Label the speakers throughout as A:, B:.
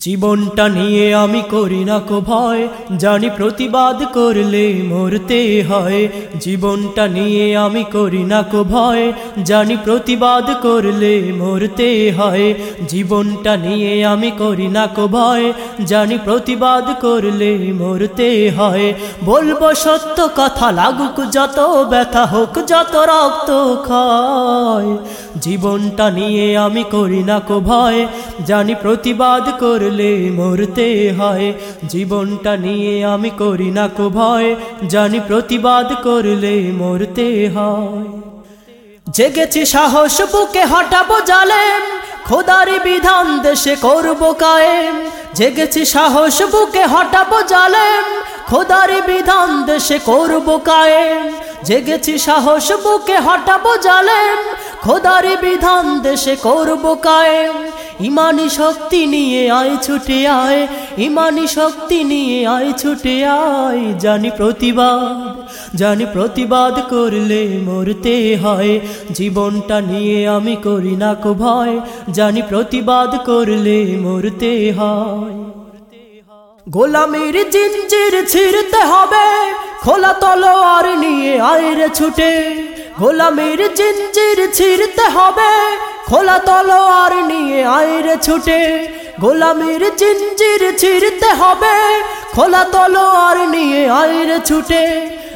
A: জীবনটা নিয়ে আমি করি না কো ভয়, জানি প্রতিবাদ করলে মরতে হয়। জীবনটা নিয়ে আমি করি না কো ভয়, জানি প্রতিবাদ করলে মরতে হয়। জীবনটা নিয়ে আমি করি না কো ভয়, জানি প্রতিবাদ করলে মরতে হয়। বলব সত্য কথা লাগুক যত ব্যথা হোক, যত রক্ত খায় জীবনটা নিয়ে আমি করি না কো ভয়, জানি প্রতিবাদ করলে মরতে হয়। জীবনটা নিয়ে আমি করি না কো ভয়। জানি প্রতিবাদ করলে মরতে হয়। জেগেছি সাহস বুকে হটাবো জালেম। খোদারি বিধান দেশে করব কায়েম। জেগেছি সাহস বুকে হটাবো জালেম। খোদারি বিধান দেশে করব কায়েম। জেগেছি সাহস বুকে, হটাবো জালেম। খোদারি বিধান দেশে করব কায়েম। ইমানি শক্তি নিয়ে আয়, ছুটে আয়। ইমানি শক্তি নিয়ে আয়, ছুটে আয়। জানি প্রতিবাদ জানি প্রতিবাদ করলে মরতে হয়। জীবনটা নিয়ে আমি করি না কো ভয়। জানি প্রতিবাদ করলে মরতে হয়। গোলামির জিঞ্জির ছিঁড়তে হবে, খোলা তলোয়ার নিয়ে আয়রে ছুটে। গোলামির জিঞ্জির ছিঁড়তে হবে, খোলা তলোয়ার নিয়ে আয়রে ছুটে। গোলামির জিঞ্জির ছিঁড়তে হবে, খোলা তলোয়ার নিয়ে আয়রে ছুটে।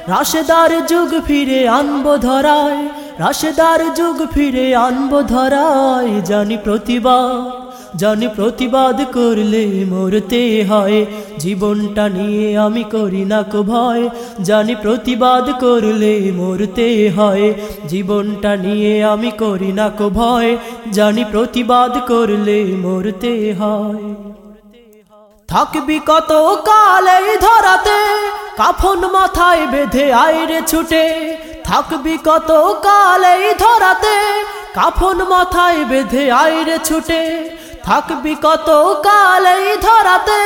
A: রাশেদার যুগ ফিরে আনব ধরায়, রাশেদার যুগ ফিরে আনব ধরায়, জানি প্রতিবাদ জানি প্রতিবাদ করলে মরতে হয়। জীবনটা নিয়ে আমি করি না কো ভয়। জানি প্রতিবাদ করলে মরতে হয়। জীবনটা নিয়ে আমি করি না কো ভয়। জানি প্রতিবাদ করলে মরতে হয়। থাকবি কত কালে ধরাতে। কাফন মাথায় বেঁধে আইরে ছুটে। থাকবি কত কালে ধরাতে। কাফন মাথায় বেঁধে আইরে ছুটে। থাকবি কত কালেই ধরাতে?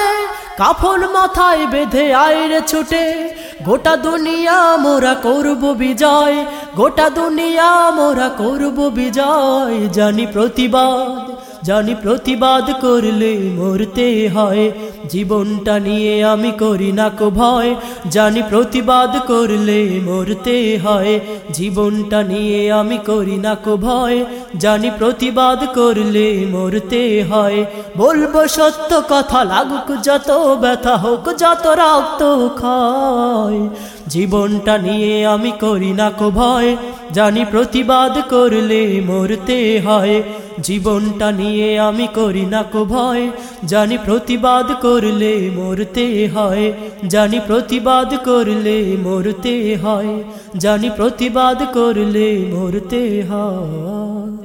A: কাফল মাথায় বেঁধে আইরে ছুটে। গোটা দুনিয়া মোরা করব বিজয়। গোটা দুনিয়া মোরা করব বিজয়। জানি প্রতিবাদ জানি প্রতিবাদ করলে মরতে হয়। জীবনটা নিয়ে আমি করি না কো ভয়। জানি প্রতিবাদ করলে মরতে হয়। জীবনটা নিয়ে আমি করি না কো ভয়। জানি প্রতিবাদ করলে মরতে হয়। বলব সত্য কথা, লাগুক যত ব্যথা হোক, যত রক্ত খায় জীবনটা নিয়ে আমি করি না কো ভয়। জানি প্রতিবাদ করলে মরতে হয়। জীবনটা নিয়ে আমি করি না কো ভয়। জানি প্রতিবাদ করলে মরতে হয়। জানি প্রতিবাদ করলে মরতে হয়। জানি প্রতিবাদ করলে মরতে হয়।